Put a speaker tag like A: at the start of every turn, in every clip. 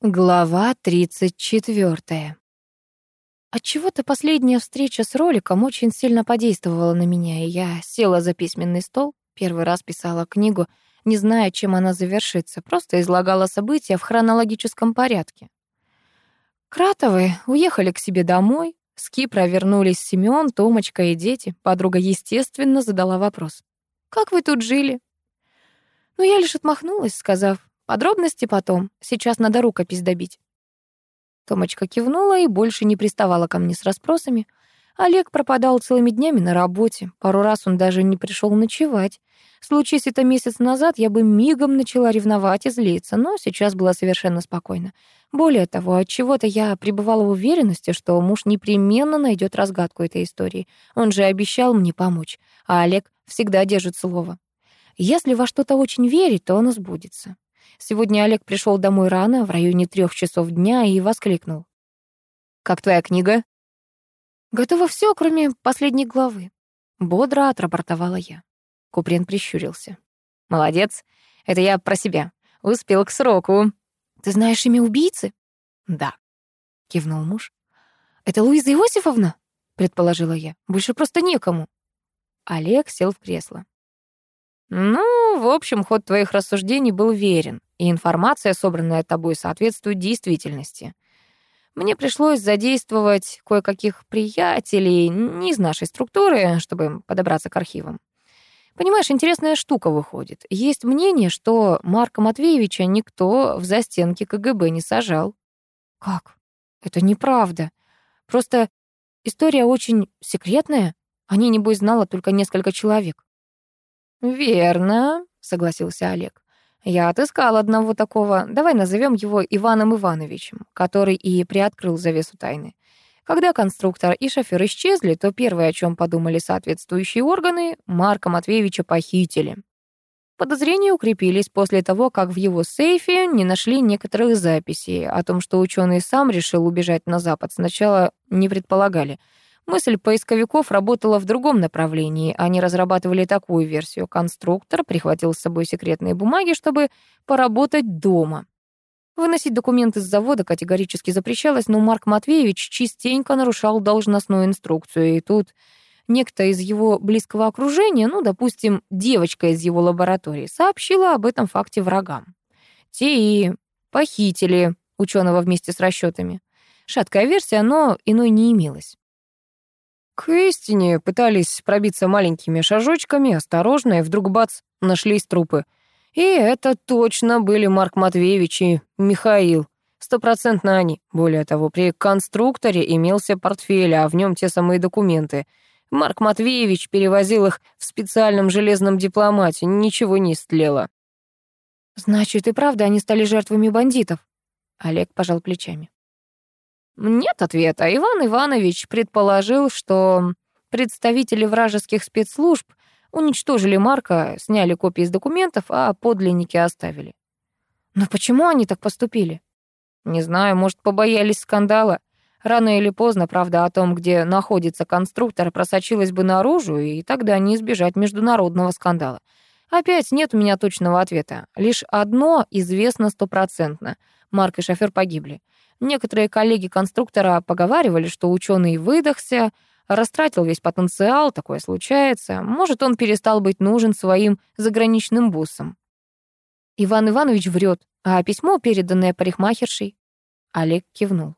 A: Глава 34. Отчего-то последняя встреча с роликом очень сильно подействовала на меня, и я села за письменный стол, первый раз писала книгу, не зная, чем она завершится, просто излагала события в хронологическом порядке. Кратовы уехали к себе домой, с Кипра вернулись Семён, Томочка и дети. Подруга, естественно, задала вопрос. «Как вы тут жили?» Но я лишь отмахнулась, сказав, Подробности потом. Сейчас надо рукопись добить. Томочка кивнула и больше не приставала ко мне с расспросами. Олег пропадал целыми днями на работе. Пару раз он даже не пришел ночевать. Случись это месяц назад, я бы мигом начала ревновать и злиться, но сейчас было совершенно спокойно. Более того, от чего-то я пребывала в уверенности, что муж непременно найдет разгадку этой истории. Он же обещал мне помочь, а Олег всегда держит слово. Если во что-то очень верить, то оно сбудется. Сегодня Олег пришел домой рано, в районе трех часов дня, и воскликнул. «Как твоя книга?» «Готово все, кроме последней главы», — бодро отрапортовала я. Куприн прищурился. «Молодец. Это я про себя. Успел к сроку». «Ты знаешь имя убийцы?» «Да», — кивнул муж. «Это Луиза Иосифовна?» — предположила я. «Больше просто некому». Олег сел в кресло. «Ну, в общем, ход твоих рассуждений был верен и информация, собранная тобой, соответствует действительности. Мне пришлось задействовать кое-каких приятелей не из нашей структуры, чтобы подобраться к архивам. Понимаешь, интересная штука выходит. Есть мнение, что Марка Матвеевича никто в застенки КГБ не сажал. Как? Это неправда. Просто история очень секретная. О ней, небось, знало только несколько человек. «Верно», — согласился Олег. Я отыскал одного такого, давай назовем его Иваном Ивановичем, который и приоткрыл завесу тайны. Когда конструктор и шофер исчезли, то первое, о чем подумали соответствующие органы, Марка Матвеевича похитили. Подозрения укрепились после того, как в его сейфе не нашли некоторых записей. О том, что ученый сам решил убежать на Запад, сначала не предполагали — Мысль поисковиков работала в другом направлении. Они разрабатывали такую версию. Конструктор прихватил с собой секретные бумаги, чтобы поработать дома. Выносить документы с завода категорически запрещалось, но Марк Матвеевич частенько нарушал должностную инструкцию, и тут некто из его близкого окружения, ну, допустим, девочка из его лаборатории, сообщила об этом факте врагам. Те и похитили ученого вместе с расчетами. Шаткая версия, но иной не имелась. К истине пытались пробиться маленькими шажочками, осторожно, и вдруг бац, нашлись трупы. И это точно были Марк Матвеевич и Михаил. Стопроцентно они. Более того, при конструкторе имелся портфель, а в нем те самые документы. Марк Матвеевич перевозил их в специальном железном дипломате, ничего не истлело. «Значит, и правда они стали жертвами бандитов?» Олег пожал плечами. Нет ответа. Иван Иванович предположил, что представители вражеских спецслужб уничтожили Марка, сняли копии из документов, а подлинники оставили. Но почему они так поступили? Не знаю, может, побоялись скандала. Рано или поздно правда о том, где находится конструктор, просочилась бы наружу, и тогда не избежать международного скандала. Опять нет у меня точного ответа. Лишь одно известно стопроцентно. Марк и шофер погибли. Некоторые коллеги конструктора поговаривали, что ученый выдохся, растратил весь потенциал, такое случается. Может, он перестал быть нужен своим заграничным буссам. Иван Иванович врет, а письмо, переданное парикмахершей. Олег кивнул.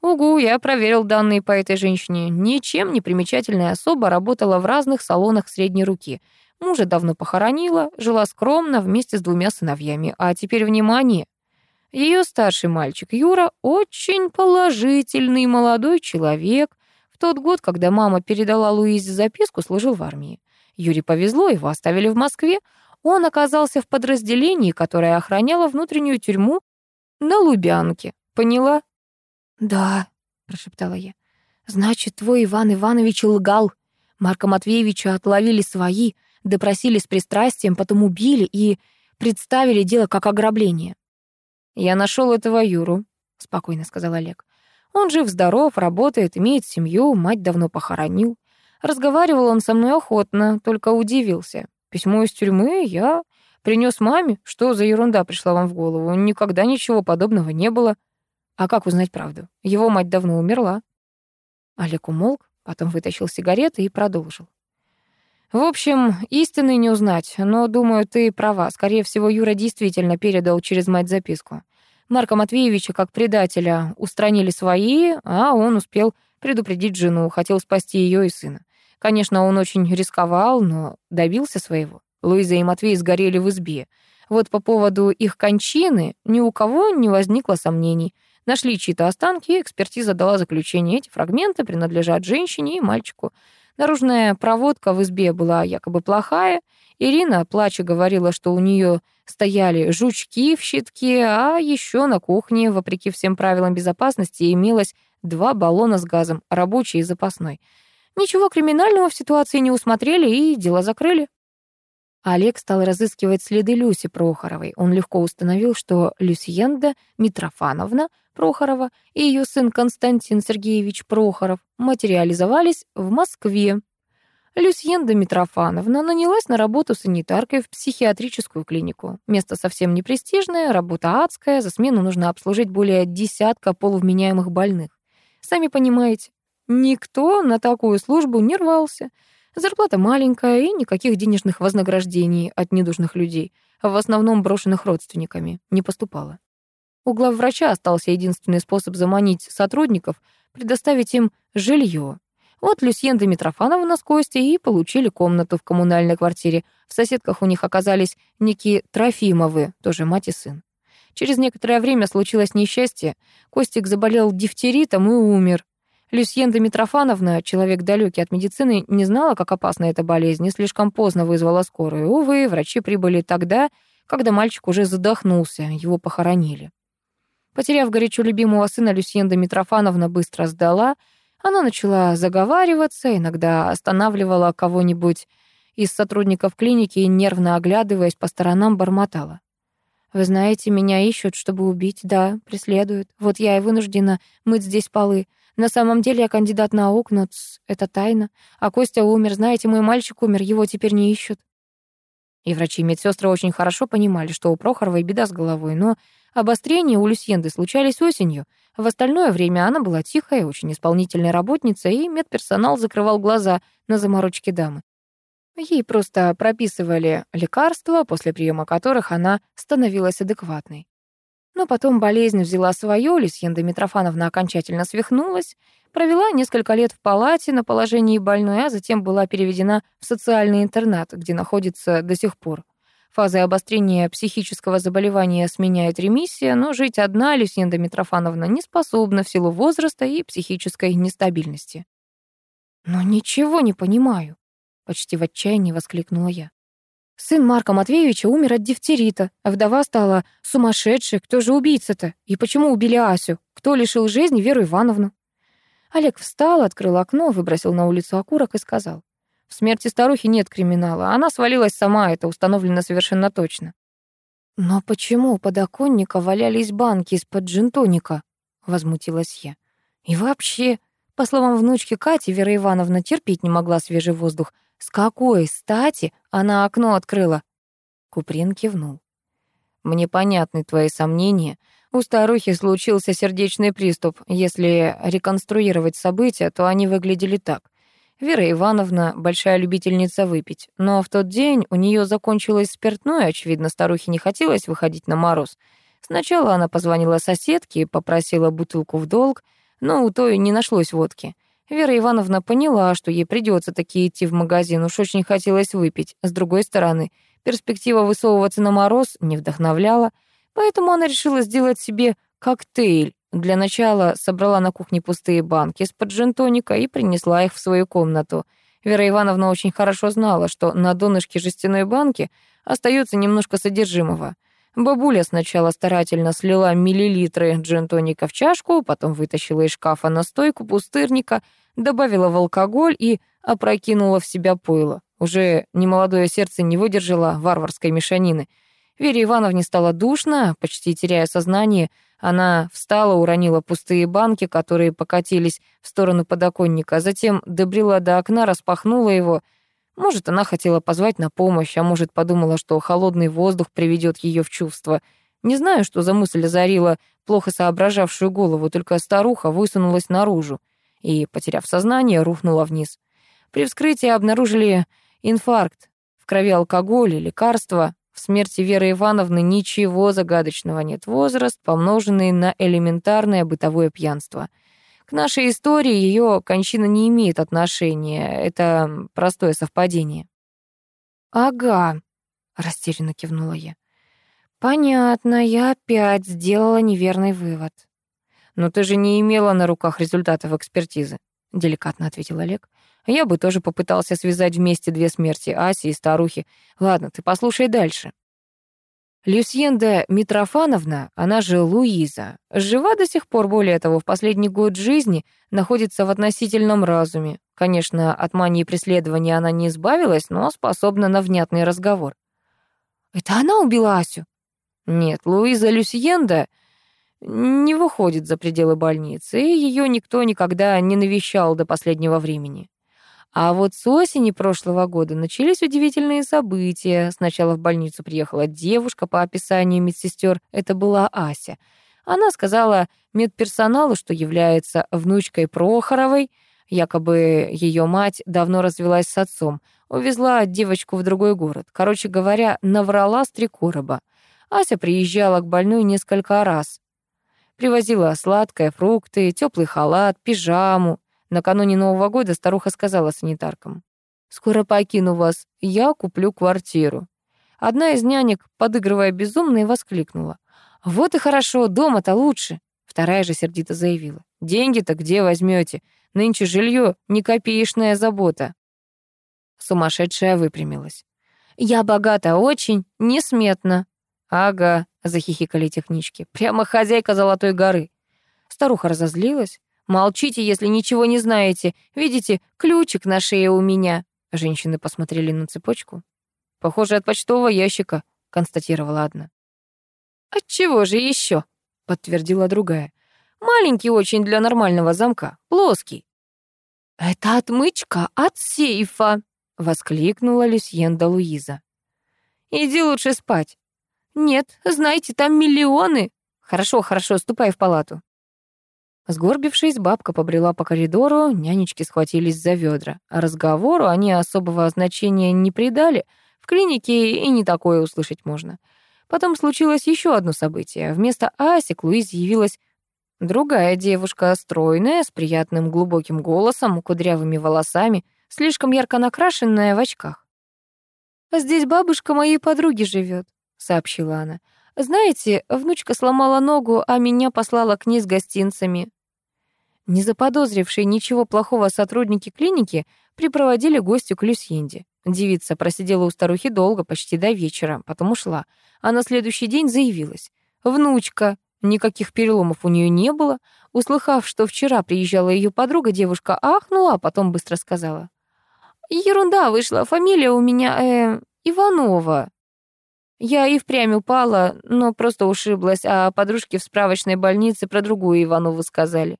A: Угу, я проверил данные по этой женщине. Ничем не примечательная особа работала в разных салонах средней руки. Мужа давно похоронила, жила скромно вместе с двумя сыновьями. А теперь внимание, ее старший мальчик Юра очень положительный молодой человек. В тот год, когда мама передала Луизе записку, служил в армии. Юре повезло, его оставили в Москве. Он оказался в подразделении, которое охраняло внутреннюю тюрьму на Лубянке. Поняла? «Да», — прошептала я. «Значит, твой Иван Иванович лгал. Марка Матвеевича отловили свои, допросили с пристрастием, потом убили и представили дело как ограбление. «Я нашел этого Юру», — спокойно сказал Олег. «Он жив-здоров, работает, имеет семью, мать давно похоронил. Разговаривал он со мной охотно, только удивился. Письмо из тюрьмы я Принес маме? Что за ерунда пришла вам в голову? Никогда ничего подобного не было. А как узнать правду? Его мать давно умерла. Олег умолк, потом вытащил сигареты и продолжил. В общем, истины не узнать, но, думаю, ты права. Скорее всего, Юра действительно передал через мать записку. Марка Матвеевича как предателя устранили свои, а он успел предупредить жену, хотел спасти ее и сына. Конечно, он очень рисковал, но добился своего. Луиза и Матвей сгорели в избе. Вот по поводу их кончины ни у кого не возникло сомнений. Нашли чьи-то останки, экспертиза дала заключение. Эти фрагменты принадлежат женщине и мальчику. Наружная проводка в избе была якобы плохая. Ирина, плача, говорила, что у нее стояли жучки в щитке, а еще на кухне, вопреки всем правилам безопасности, имелось два баллона с газом, рабочий и запасной. Ничего криминального в ситуации не усмотрели и дело закрыли. Олег стал разыскивать следы Люси Прохоровой. Он легко установил, что Люсьенда Митрофановна Прохорова и ее сын Константин Сергеевич Прохоров материализовались в Москве. Люсьенда Митрофановна нанялась на работу санитаркой в психиатрическую клинику. Место совсем не престижное, работа адская, за смену нужно обслужить более десятка полувменяемых больных. Сами понимаете, никто на такую службу не рвался — Зарплата маленькая и никаких денежных вознаграждений от недужных людей, в основном брошенных родственниками, не поступало. У главврача остался единственный способ заманить сотрудников, предоставить им жилье. Вот Люсьен Митрофановна с Костей и получили комнату в коммунальной квартире. В соседках у них оказались некие Трофимовы, тоже мать и сын. Через некоторое время случилось несчастье. Костик заболел дифтеритом и умер. Люсьенда Митрофановна, человек далекий от медицины, не знала, как опасна эта болезнь, и слишком поздно вызвала скорую. Увы, врачи прибыли тогда, когда мальчик уже задохнулся, его похоронили. Потеряв горячо любимого сына, Люсьенда Митрофановна быстро сдала. Она начала заговариваться, иногда останавливала кого-нибудь из сотрудников клиники и, нервно оглядываясь по сторонам, бормотала. «Вы знаете, меня ищут, чтобы убить, да, преследуют. Вот я и вынуждена мыть здесь полы. На самом деле я кандидат наук, но тс, это тайна. А Костя умер, знаете, мой мальчик умер, его теперь не ищут. И врачи и медсестры очень хорошо понимали, что у Прохоровой беда с головой, но обострения у Люсьенды случались осенью. В остальное время она была тихая, очень исполнительная работница, и медперсонал закрывал глаза на заморочки дамы. Ей просто прописывали лекарства, после приема которых она становилась адекватной. Но потом болезнь взяла свое, Люсьенда Митрофановна окончательно свихнулась, провела несколько лет в палате на положении больной, а затем была переведена в социальный интернат, где находится до сих пор. Фазы обострения психического заболевания сменяет ремиссия, но жить одна Люсьенда Митрофановна не способна в силу возраста и психической нестабильности. «Но ничего не понимаю», — почти в отчаянии воскликнула я. Сын Марка Матвеевича умер от дифтерита, а вдова стала сумасшедшей. Кто же убийца-то? И почему убили Асю? Кто лишил жизни Веру Ивановну? Олег встал, открыл окно, выбросил на улицу окурок и сказал. В смерти старухи нет криминала. Она свалилась сама, это установлено совершенно точно. «Но почему у подоконника валялись банки из-под джинтоника?» — возмутилась я. «И вообще, по словам внучки Кати, Вера Ивановна терпеть не могла свежий воздух, с какой стати она окно открыла? Куприн кивнул. Мне понятны твои сомнения. У старухи случился сердечный приступ. Если реконструировать события, то они выглядели так. Вера Ивановна — большая любительница выпить, но в тот день у нее закончилось спиртное, очевидно, старухе не хотелось выходить на мороз. Сначала она позвонила соседке и попросила бутылку в долг, но у той не нашлось водки. Вера Ивановна поняла, что ей придется таки идти в магазин, уж очень хотелось выпить. С другой стороны, перспектива высовываться на мороз не вдохновляла, поэтому она решила сделать себе коктейль. Для начала собрала на кухне пустые банки из-под джентоника и принесла их в свою комнату. Вера Ивановна очень хорошо знала, что на донышке жестяной банки остается немножко содержимого — Бабуля сначала старательно слила миллилитры джин-тоника в чашку, потом вытащила из шкафа настойку пустырника, добавила в алкоголь и опрокинула в себя пойло. Уже немолодое сердце не выдержало варварской мешанины. Вере Ивановне стало душно, почти теряя сознание, она встала, уронила пустые банки, которые покатились в сторону подоконника, затем добрела до окна, распахнула его. Может, она хотела позвать на помощь, а может, подумала, что холодный воздух приведет ее в чувство. Не знаю, что за мысль озарила плохо соображавшую голову, только старуха высунулась наружу и, потеряв сознание, рухнула вниз. При вскрытии обнаружили инфаркт, в крови алкоголь и лекарства. В смерти Веры Ивановны ничего загадочного нет. Возраст, помноженный на элементарное бытовое пьянство. К нашей истории ее кончина не имеет отношения. Это простое совпадение. «Ага», — растерянно кивнула я. «Понятно, я опять сделала неверный вывод». «Но ты же не имела на руках результатов экспертизы», — деликатно ответил Олег. Я бы тоже попытался связать вместе две смерти Аси и старухи. Ладно, ты послушай дальше. Люсьенда Митрофановна, она же Луиза, жива до сих пор, более того, в последний год жизни находится в относительном разуме. Конечно, от мании преследования она не избавилась, но способна на внятный разговор. «Это она убила Асю?» «Нет, Луиза Люсьенда не выходит за пределы больницы, и ее никто никогда не навещал до последнего времени. А вот с осени прошлого года начались удивительные события. Сначала в больницу приехала девушка по описанию медсестер. Это была Ася. Она сказала медперсоналу, что является внучкой Прохоровой. Якобы ее мать давно развелась с отцом. Увезла девочку в другой город. Короче говоря, наврала с три короба. Ася приезжала к больной несколько раз. Привозила сладкое, фрукты, теплый халат, пижаму. Накануне Нового года старуха сказала санитаркам. «Скоро покину вас, я куплю квартиру». Одна из нянек, подыгрывая безумно, и воскликнула. «Вот и хорошо, дома-то лучше». Вторая же сердито заявила. «Деньги-то где возьмете? Нынче жилье не копеечная забота». Сумасшедшая выпрямилась. «Я богата очень, несметно». «Ага», — захихикали технички, «прямо хозяйка Золотой горы». Старуха разозлилась, Молчите, если ничего не знаете. Видите, ключик на шее у меня. Женщины посмотрели на цепочку. Похоже, от почтового ящика, констатировала одна. От чего же еще? подтвердила другая. Маленький очень для нормального замка, плоский. Это отмычка от сейфа, воскликнула Люсьенда Луиза. Иди лучше спать. Нет, знаете, там миллионы. Хорошо, хорошо, ступай в палату. Сгорбившись, бабка побрела по коридору, нянечки схватились за ведра. А разговору они особого значения не придали. В клинике и не такое услышать можно. Потом случилось еще одно событие. Вместо Аси к Луизе явилась другая девушка, стройная, с приятным глубоким голосом, кудрявыми волосами, слишком ярко накрашенная в очках. «Здесь бабушка моей подруги живет», — сообщила она. «Знаете, внучка сломала ногу, а меня послала к ней с гостинцами. Не заподозрившие ничего плохого сотрудники клиники припроводили гостю к Люсьенде. Девица просидела у старухи долго, почти до вечера, потом ушла, а на следующий день заявилась. Внучка. Никаких переломов у нее не было. Услыхав, что вчера приезжала ее подруга, девушка ахнула, а потом быстро сказала. «Ерунда вышла, фамилия у меня, э, Иванова». Я и впрямь упала, но просто ушиблась, а подружки в справочной больнице про другую Иванову сказали.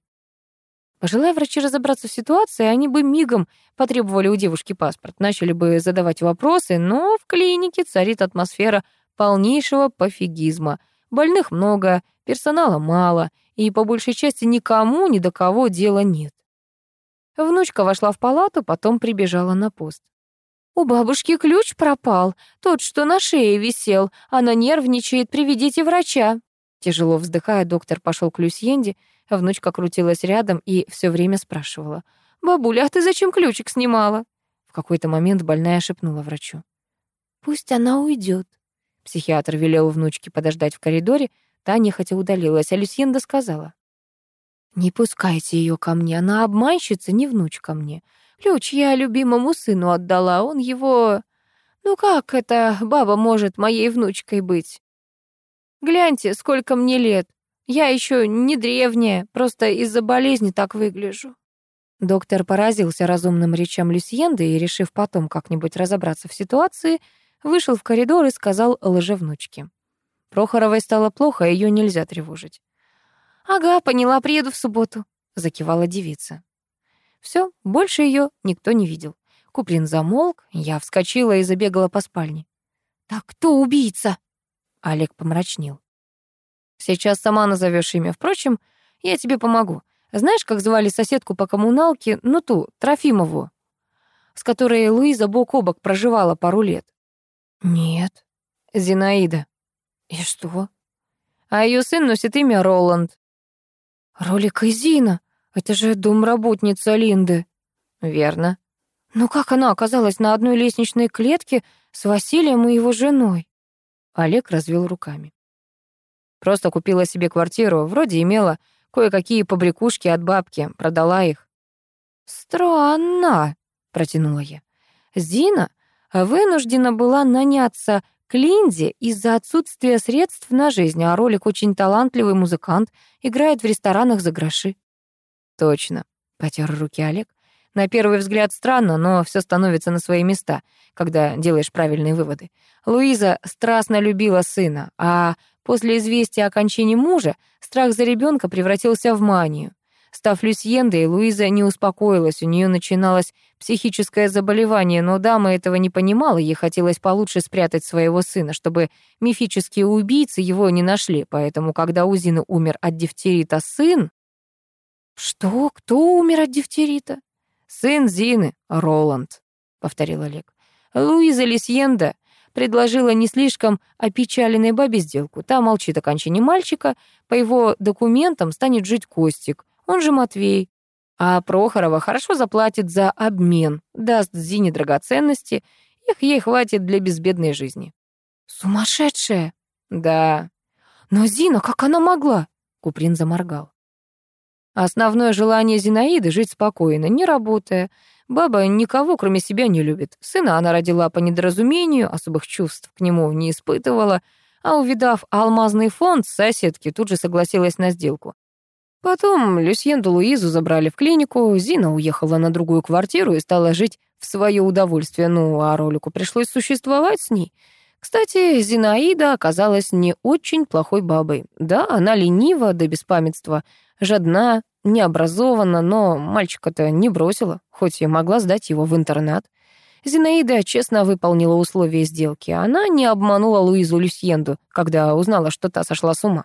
A: Пожелая врачи разобраться в ситуации, они бы мигом потребовали у девушки паспорт, начали бы задавать вопросы, но в клинике царит атмосфера полнейшего пофигизма. Больных много, персонала мало, и по большей части никому ни до кого дела нет. Внучка вошла в палату, потом прибежала на пост. «У бабушки ключ пропал, тот, что на шее висел. Она нервничает, приведите врача». Тяжело вздыхая, доктор пошел к Люсьенде, Внучка крутилась рядом и все время спрашивала. «Бабуля, а ты зачем ключик снимала?» В какой-то момент больная шепнула врачу. «Пусть она уйдет. Психиатр велел внучке подождать в коридоре, та нехотя удалилась, а Люсьенда сказала. «Не пускайте ее ко мне, она обманщица, не внучка мне. Ключ я любимому сыну отдала, он его... Ну как эта баба может моей внучкой быть? Гляньте, сколько мне лет. Я еще не древняя, просто из-за болезни так выгляжу». Доктор поразился разумным речам Люсьенды и, решив потом как-нибудь разобраться в ситуации, вышел в коридор и сказал лжевнучке. Прохоровой стало плохо, ее нельзя тревожить. «Ага, поняла, приеду в субботу», — закивала девица. Все, больше ее никто не видел. Куприн замолк, я вскочила и забегала по спальне. «Так кто убийца?» Олег помрачнел. «Сейчас сама назовешь имя. Впрочем, я тебе помогу. Знаешь, как звали соседку по коммуналке, ну ту, Трофимову, с которой Луиза бок о бок проживала пару лет?» «Нет». «Зинаида». «И что?» «А ее сын носит имя Роланд». «Ролик и Зина. Это же домработница Линды». «Верно». «Ну как она оказалась на одной лестничной клетке с Василием и его женой?» Олег развел руками. Просто купила себе квартиру, вроде имела кое-какие побрякушки от бабки, продала их. «Странно», — протянула я. «Зина вынуждена была наняться к Линде из-за отсутствия средств на жизнь, а ролик очень талантливый музыкант, играет в ресторанах за гроши». «Точно», — потер руки Олег. На первый взгляд странно, но все становится на свои места, когда делаешь правильные выводы. Луиза страстно любила сына, а после известия о кончине мужа страх за ребенка превратился в манию. Став Люсьендой, Луиза не успокоилась, у нее начиналось психическое заболевание, но дама этого не понимала, ей хотелось получше спрятать своего сына, чтобы мифические убийцы его не нашли, поэтому, когда у Зины умер от дифтерита сын... «Что? Кто умер от дифтерита?» «Сын Зины, Роланд», — повторил Олег. «Луиза Лисьенда предложила не слишком опечаленной бабе сделку. Та молчит о кончине мальчика, по его документам станет жить Костик, он же Матвей. А Прохорова хорошо заплатит за обмен, даст Зине драгоценности, их ей хватит для безбедной жизни». «Сумасшедшая!» «Да». «Но Зина, как она могла?» Куприн заморгал. Основное желание Зинаиды — жить спокойно, не работая. Баба никого, кроме себя, не любит. Сына она родила по недоразумению, особых чувств к нему не испытывала, а увидав алмазный фонд соседки, тут же согласилась на сделку. Потом Люсьенду Луизу забрали в клинику, Зина уехала на другую квартиру и стала жить в свое удовольствие, ну, а ролику пришлось существовать с ней. Кстати, Зинаида оказалась не очень плохой бабой. Да, она ленива до беспамятства, жадна, необразована, но мальчика-то не бросила, хоть и могла сдать его в интернат. Зинаида честно выполнила условия сделки. Она не обманула Луизу Люсьенду, когда узнала, что та сошла с ума.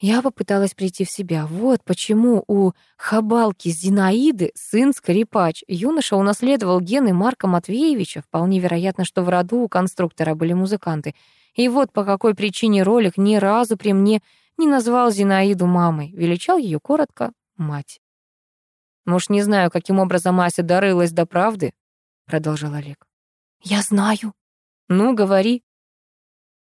A: Я попыталась прийти в себя. Вот почему у хабалки Зинаиды сын скрипач. Юноша унаследовал гены Марка Матвеевича. Вполне вероятно, что в роду у конструктора были музыканты. И вот по какой причине ролик ни разу при мне не назвал Зинаиду мамой, величал ее коротко «мать». «Может, не знаю, каким образом Ася дорылась до правды?» — продолжал Олег. «Я знаю». «Ну, говори».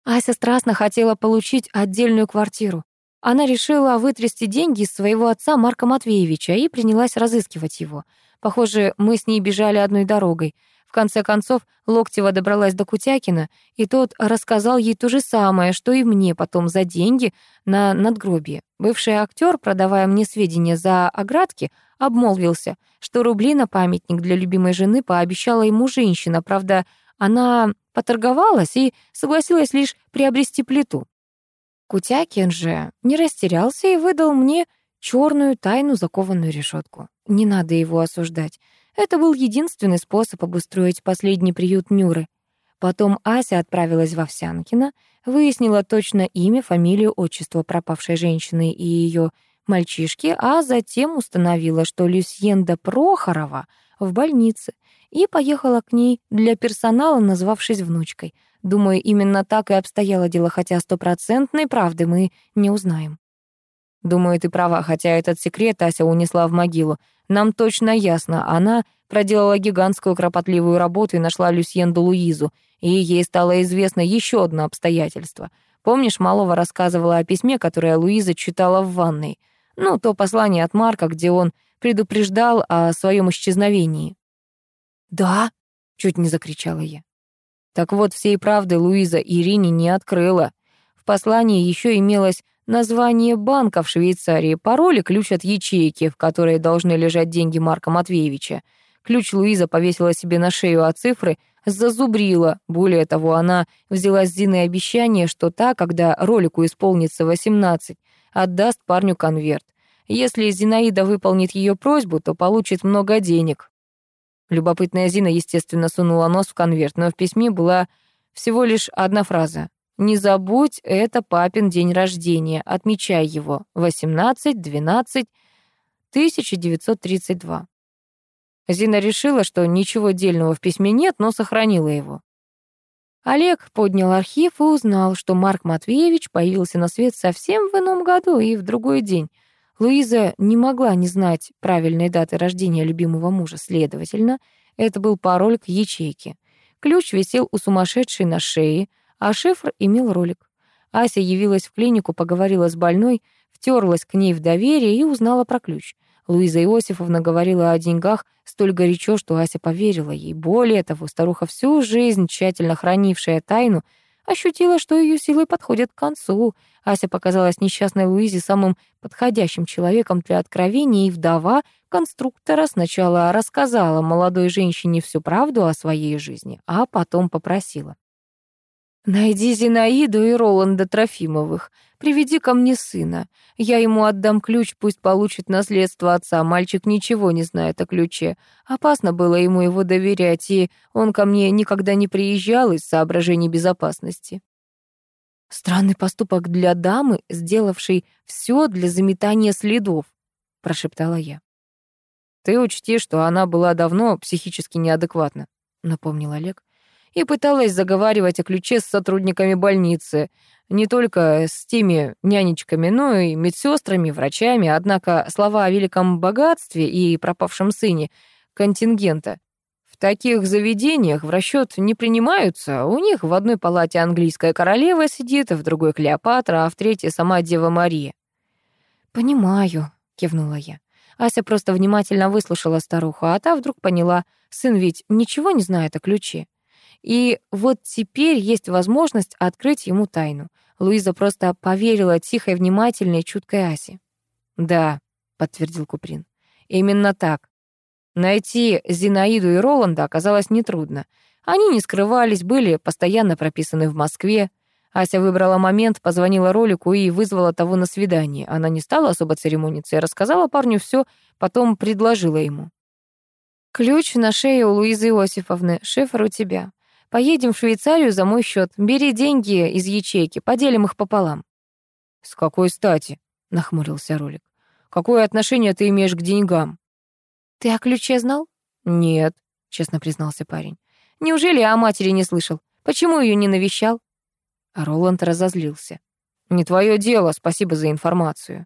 A: Ася страстно хотела получить отдельную квартиру. Она решила вытрясти деньги из своего отца Марка Матвеевича и принялась разыскивать его. Похоже, мы с ней бежали одной дорогой — в конце концов, Локтева добралась до Кутякина, и тот рассказал ей то же самое, что и мне потом за деньги на надгробие. Бывший актер, продавая мне сведения за оградки, обмолвился, что рубли на памятник для любимой жены пообещала ему женщина, правда, она поторговалась и согласилась лишь приобрести плиту. Кутякин же не растерялся и выдал мне черную тайну закованную решетку. Не надо его осуждать. Это был единственный способ обустроить последний приют Нюры. Потом Ася отправилась в Овсянкино, выяснила точно имя, фамилию, отчество пропавшей женщины и ее мальчишки, а затем установила, что Люсьенда Прохорова в больнице, и поехала к ней для персонала, назвавшись внучкой. Думаю, именно так и обстояло дело, хотя стопроцентной правды мы не узнаем. Думаю, ты права, хотя этот секрет Ася унесла в могилу. Нам точно ясно, она проделала гигантскую кропотливую работу и нашла Люсьенду Луизу, и ей стало известно еще одно обстоятельство. Помнишь, Малова рассказывала о письме, которое Луиза читала в ванной? Ну, то послание от Марка, где он предупреждал о своем исчезновении. «Да?» — чуть не закричала я. Так вот, всей правды Луиза Ирине не открыла. В послании еще имелось название банка в Швейцарии, пароль и ключ от ячейки, в которой должны лежать деньги Марка Матвеевича. Ключ Луиза повесила себе на шею, а цифры зазубрила. Более того, она взяла с Зиной обещание, что та, когда ролику исполнится 18, отдаст парню конверт. Если Зинаида выполнит ее просьбу, то получит много денег. Любопытная Зина, естественно, сунула нос в конверт, но в письме была всего лишь одна фраза. «Не забудь, это папин день рождения. Отмечай его. 18-12 1932». Зина решила, что ничего дельного в письме нет, но сохранила его. Олег поднял архив и узнал, что Марк Матвеевич появился на свет совсем в ином году и в другой день. Луиза не могла не знать правильной даты рождения любимого мужа, следовательно, это был пароль к ячейке. Ключ висел у сумасшедшей на шее, а шифр имел ролик. Ася явилась в клинику, поговорила с больной, втерлась к ней в доверие и узнала про ключ. Луиза Иосифовна говорила о деньгах столь горячо, что Ася поверила ей. Более того, старуха всю жизнь, тщательно хранившая тайну, ощутила, что ее силы подходят к концу. Ася показалась несчастной Луизе самым подходящим человеком для откровения, и вдова конструктора сначала рассказала молодой женщине всю правду о своей жизни, а потом попросила. «Найди Зинаиду и Роланда Трофимовых. Приведи ко мне сына. Я ему отдам ключ, пусть получит наследство отца. Мальчик ничего не знает о ключе. Опасно было ему его доверять, и он ко мне никогда не приезжал из соображений безопасности». «Странный поступок для дамы, сделавшей все для заметания следов», — прошептала я. «Ты учти, что она была давно психически неадекватна», — напомнил Олег и пыталась заговаривать о ключе с сотрудниками больницы, не только с теми нянечками, но и медсестрами, врачами, однако слова о великом богатстве и пропавшем сыне контингента в таких заведениях в расчет не принимаются. У них в одной палате английская королева сидит, в другой Клеопатра, а в третьей сама Дева Мария. «Понимаю», — кивнула я. Ася просто внимательно выслушала старуху, а та вдруг поняла, сын ведь ничего не знает о ключе. И вот теперь есть возможность открыть ему тайну. Луиза просто поверила тихой, внимательной, чуткой Асе. «Да», — подтвердил Куприн, — «именно так. Найти Зинаиду и Роланда оказалось нетрудно. Они не скрывались, были постоянно прописаны в Москве. Ася выбрала момент, позвонила Ролику и вызвала того на свидание. Она не стала особо церемониться и рассказала парню все, потом предложила ему. «Ключ на шее у Луизы Иосифовны, шифр у тебя. Поедем в Швейцарию за мой счет. Бери деньги из ячейки, поделим их пополам». «С какой стати?» — нахмурился Ролик. «Какое отношение ты имеешь к деньгам?» «Ты о ключе знал?» «Нет», — честно признался парень. «Неужели о матери не слышал? Почему ее не навещал?» Роланд разозлился. «Не твое дело, спасибо за информацию».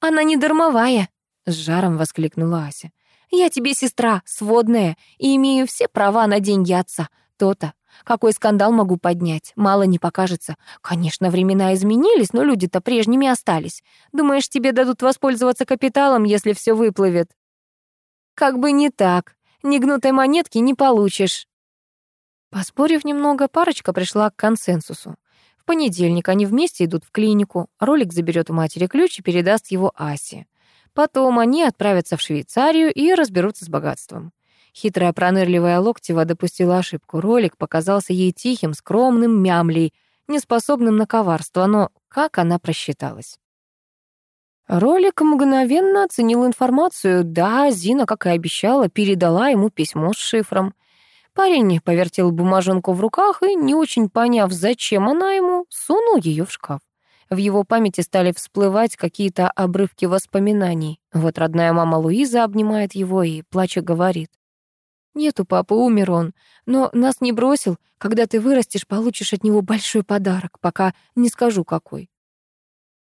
A: «Она не дармовая», — с жаром воскликнула Ася. «Я тебе сестра, сводная, и имею все права на деньги отца. То-то. Какой скандал могу поднять? Мало не покажется. Конечно, времена изменились, но люди-то прежними остались. Думаешь, тебе дадут воспользоваться капиталом, если все выплывет? Как бы не так. Ни гнутой монетки не получишь. Поспорив немного, парочка пришла к консенсусу. В понедельник они вместе идут в клинику. Ролик заберет у матери ключ и передаст его Асе. Потом они отправятся в Швейцарию и разберутся с богатством. Хитрая пронырливая Локтева допустила ошибку. Ролик показался ей тихим, скромным мямлей, неспособным на коварство, но как она просчиталась? Ролик мгновенно оценил информацию. Да, Зина, как и обещала, передала ему письмо с шифром. Парень повертел бумажонку в руках и, не очень поняв, зачем она ему, сунул ее в шкаф. В его памяти стали всплывать какие-то обрывки воспоминаний. Вот родная мама Луиза обнимает его и, плача, говорит. «Нет у папы, умер он. Но нас не бросил. Когда ты вырастешь, получишь от него большой подарок, пока не скажу какой».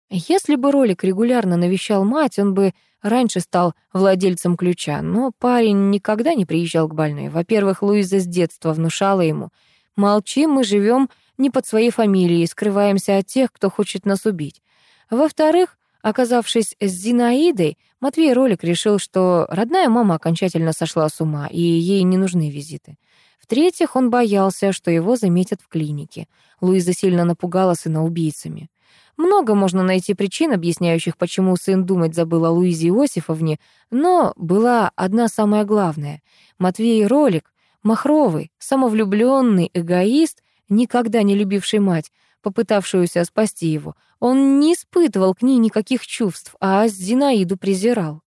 A: Если бы Ролик регулярно навещал мать, он бы раньше стал владельцем ключа, но парень никогда не приезжал к больной. Во-первых, Луиза с детства внушала ему «Молчи, мы живем не под своей фамилией, скрываемся от тех, кто хочет нас убить». Во-вторых, Оказавшись с Зинаидой, Матвей Ролик решил, что родная мама окончательно сошла с ума, и ей не нужны визиты. В-третьих, он боялся, что его заметят в клинике. Луиза сильно напугала сына убийцами. Много можно найти причин, объясняющих, почему сын думать забыл о Луизе Иосифовне, но была одна самая главная. Матвей Ролик, махровый, самовлюбленный эгоист, никогда не любивший мать, попытавшуюся спасти его. Он не испытывал к ней никаких чувств, а Зинаиду презирал.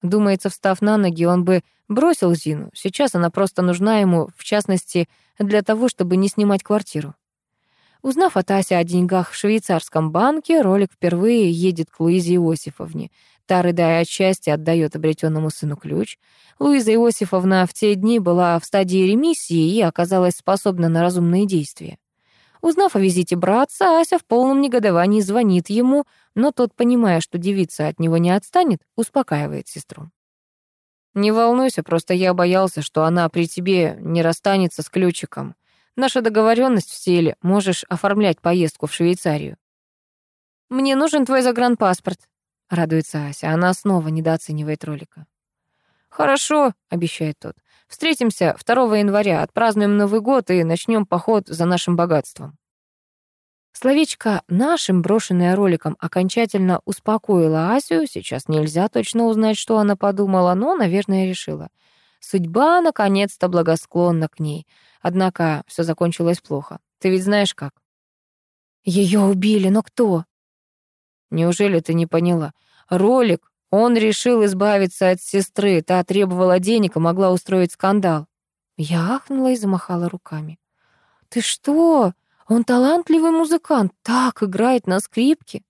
A: Думается, встав на ноги, он бы бросил Зину. Сейчас она просто нужна ему, в частности, для того, чтобы не снимать квартиру. Узнав от Аси о деньгах в швейцарском банке, Ролик впервые едет к Луизе Иосифовне. Та, рыдая от счастья, отдает обретенному сыну ключ. Луиза Иосифовна в те дни была в стадии ремиссии и оказалась способна на разумные действия. Узнав о визите братца, Ася в полном негодовании звонит ему, но тот, понимая, что девица от него не отстанет, успокаивает сестру. «Не волнуйся, просто я боялся, что она при тебе не расстанется с ключиком. Наша договоренность в силе, можешь оформлять поездку в Швейцарию». «Мне нужен твой загранпаспорт», — радуется Ася. Она снова недооценивает ролика. «Хорошо», — обещает тот. «Встретимся 2 января, отпразднуем Новый год и начнем поход за нашим богатством». Словечко «нашим», брошенное роликом, окончательно успокоило Асю. Сейчас нельзя точно узнать, что она подумала, но, наверное, решила. Судьба, наконец-то, благосклонна к ней. Однако все закончилось плохо. Ты ведь знаешь как? Ее убили, но кто? Неужели ты не поняла? Ролик, он решил избавиться от сестры. Та требовала денег и могла устроить скандал. Я ахнула и замахала руками. «Ты что? Он талантливый музыкант, так играет на скрипке.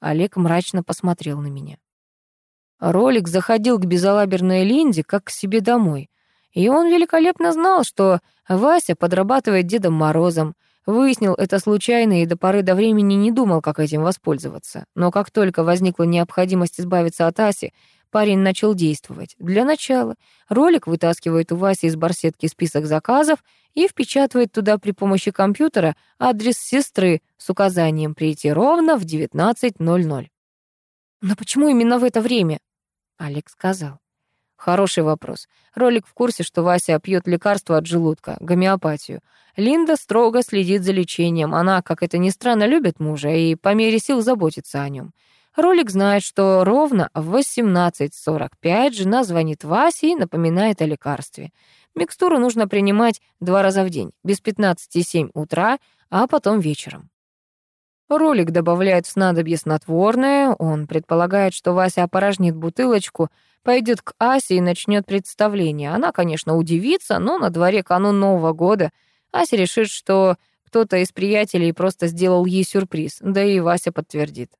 A: Олег мрачно посмотрел на меня. Ролик заходил к безалаберной Линде как к себе домой. И он великолепно знал, что Вася подрабатывает Дедом Морозом. Выяснил это случайно и до поры до времени не думал, как этим воспользоваться. Но как только возникла необходимость избавиться от Аси, Парень начал действовать. Для начала ролик вытаскивает у Васи из барсетки список заказов и впечатывает туда при помощи компьютера адрес сестры с указанием прийти ровно в 19.00. «Но почему именно в это время?» Олег сказал. Хороший вопрос. Ролик в курсе, что Вася пьет лекарство от желудка, гомеопатию. Линда строго следит за лечением. Она, как это ни странно, любит мужа и по мере сил заботится о нем. Ролик знает, что ровно в 18.45 жена звонит Васе и напоминает о лекарстве. Микстуру нужно принимать два раза в день, без 15,7 утра, а потом вечером. Ролик добавляет в снадобье снотворное, он предполагает, что Вася опорожнит бутылочку, пойдет к Асе и начнет представление. Она, конечно, удивится, но на дворе канун Нового года. Ася решит, что кто-то из приятелей просто сделал ей сюрприз, да и Вася подтвердит.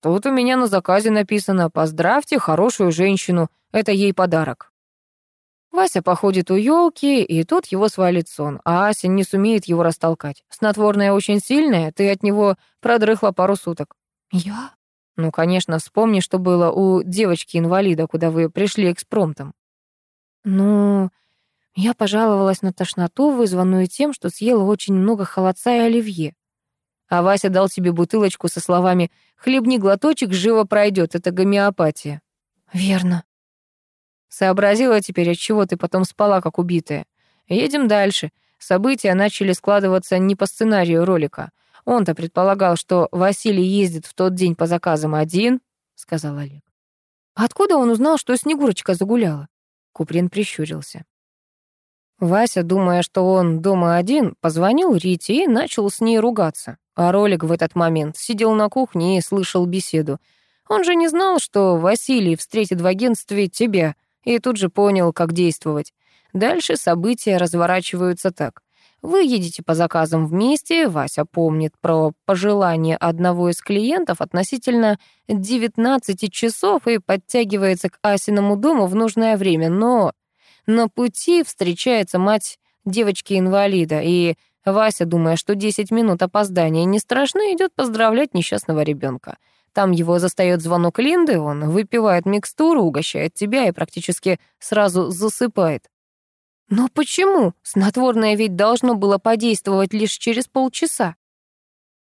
A: Тут у меня на заказе написано «Поздравьте хорошую женщину, это ей подарок». Вася походит у елки, и тут его свалит сон, а Ася не сумеет его растолкать. Снотворное очень сильное, ты от него продрыхла пару суток. Я? Ну, конечно, вспомни, что было у девочки-инвалида, куда вы пришли экспромтом. Ну, я пожаловалась на тошноту, вызванную тем, что съела очень много холодца и оливье. А Вася дал тебе бутылочку со словами «Хлебни глоточек, живо пройдет, это гомеопатия». Верно. Сообразила теперь, от чего ты потом спала, как убитая. Едем дальше. События начали складываться не по сценарию ролика. Он-то предполагал, что Василий ездит в тот день по заказам один, сказал Олег. Откуда он узнал, что Снегурочка загуляла? Куприн прищурился. Вася, думая, что он дома один, позвонил Рите и начал с ней ругаться. А Ролик в этот момент сидел на кухне и слышал беседу. Он же не знал, что Василий встретит в агентстве тебя, и тут же понял, как действовать. Дальше события разворачиваются так. Вы едете по заказам вместе, Вася помнит про пожелание одного из клиентов относительно 19 часов и подтягивается к Асиному дому в нужное время, но на пути встречается мать девочки-инвалида, и Вася, думая, что 10 минут опоздания не страшны, идет поздравлять несчастного ребенка. Там его застает звонок Линды, он выпивает микстуру, угощает тебя и практически сразу засыпает. Но почему? Снотворное ведь должно было подействовать лишь через полчаса.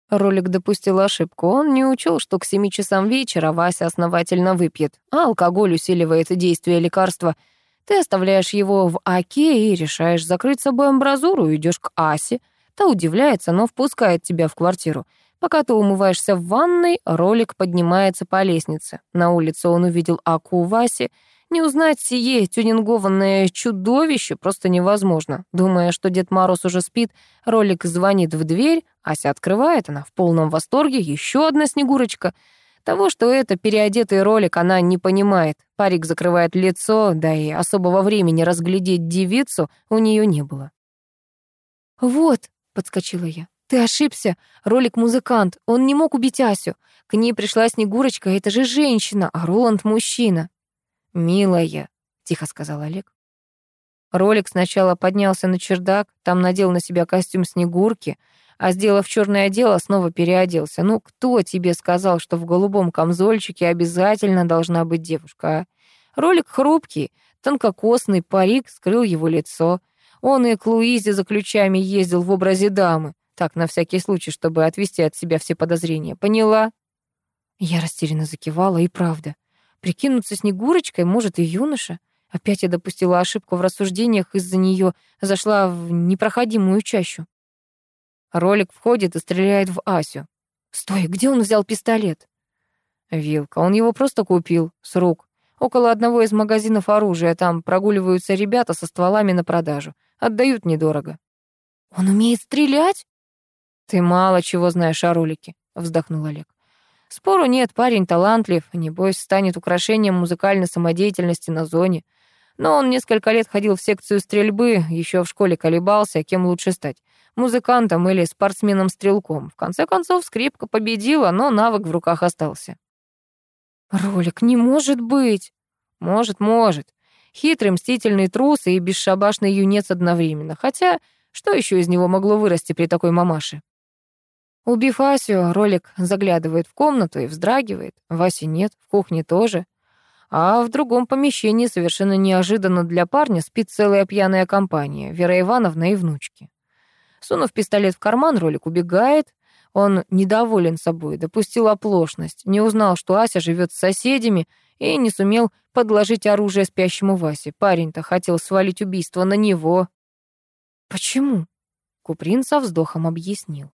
A: Ролик допустил ошибку. Он не учел, что к семи часам вечера Вася основательно выпьет, а алкоголь усиливает действие лекарства — ты оставляешь его в Аке и решаешь закрыть собой амбразуру, идешь к Асе. Та удивляется, но впускает тебя в квартиру. Пока ты умываешься в ванной, ролик поднимается по лестнице. На улице он увидел Аку Васи. Не узнать сие тюнингованное чудовище просто невозможно. Думая, что Дед Мороз уже спит, ролик звонит в дверь, Ася открывает, она в полном восторге, еще одна Снегурочка — Того, что это переодетый ролик, она не понимает. Парик закрывает лицо, да и особого времени разглядеть девицу у нее не было. «Вот», — подскочила я, — «ты ошибся. Ролик-музыкант. Он не мог убить Асю. К ней пришла Снегурочка, это же женщина, а Роланд — мужчина». «Милая», — тихо сказал Олег. Ролик сначала поднялся на чердак, там надел на себя костюм Снегурки, а, сделав черное дело, снова переоделся. Ну, кто тебе сказал, что в голубом камзольчике обязательно должна быть девушка, а? Ролик хрупкий, тонкокосный парик скрыл его лицо. Он и к Луизе за ключами ездил в образе дамы. Так, на всякий случай, чтобы отвести от себя все подозрения. Поняла? Я растерянно закивала, и правда. Прикинуться Снегурочкой может и юноша. Опять я допустила ошибку в рассуждениях, из-за нее зашла в непроходимую чащу. Ролик входит и стреляет в Асю. Стой, где он взял пистолет? Вилка. Он его просто купил с рук. Около одного из магазинов оружия. Там прогуливаются ребята со стволами на продажу. Отдают недорого. Он умеет стрелять? Ты мало чего знаешь о ролике, вздохнул Олег. Спору нет, парень талантлив, небось, станет украшением музыкальной самодеятельности на зоне. Но он несколько лет ходил в секцию стрельбы, еще в школе колебался, кем лучше стать музыкантом или спортсменом-стрелком. В конце концов, скрипка победила, но навык в руках остался. «Ролик, не может быть!» «Может, может. Хитрый, мстительный трус и бесшабашный юнец одновременно. Хотя, что еще из него могло вырасти при такой мамаше?» Убив Асю, Ролик заглядывает в комнату и вздрагивает. Васи нет, в кухне тоже. А в другом помещении совершенно неожиданно для парня спит целая пьяная компания, Вера Ивановна и внучки. Сунув пистолет в карман, ролик убегает. Он недоволен собой, допустил оплошность, не узнал, что Ася живет с соседями и не сумел подложить оружие спящему Васе. Парень-то хотел свалить убийство на него. «Почему?» — Куприн со вздохом объяснил.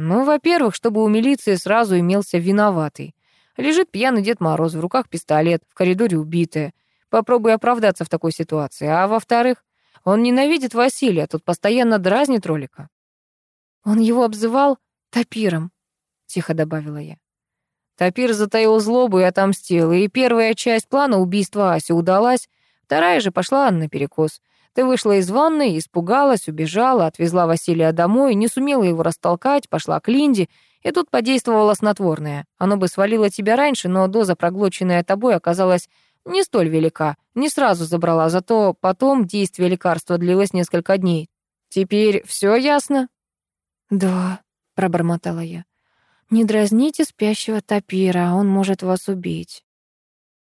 A: «Ну, во-первых, чтобы у милиции сразу имелся виноватый. Лежит пьяный Дед Мороз, в руках пистолет, в коридоре убитая. Попробуй оправдаться в такой ситуации. А во-вторых, он ненавидит Василия, тут постоянно дразнит ролика. Он его обзывал тапиром, тихо добавила я. Тапир затаил злобу и отомстил, и первая часть плана убийства Аси удалась, вторая же пошла наперекос. Ты вышла из ванной, испугалась, убежала, отвезла Василия домой, не сумела его растолкать, пошла к Линде, и тут подействовало снотворное. Оно бы свалило тебя раньше, но доза, проглоченная тобой, оказалась не столь велика, не сразу забрала, зато потом действие лекарства длилось несколько дней. Теперь все ясно? Да, пробормотала я. Не дразните спящего тапира, он может вас убить.